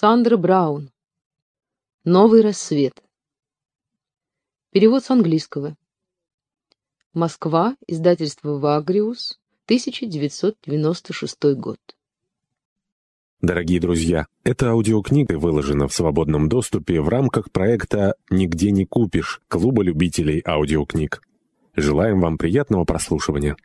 Сандра Браун. Новый рассвет. Перевод с английского. Москва, издательство «Вагриус», 1996 год. Дорогие друзья, эта аудиокнига выложена в свободном доступе в рамках проекта «Нигде не купишь» Клуба любителей аудиокниг. Желаем вам приятного прослушивания.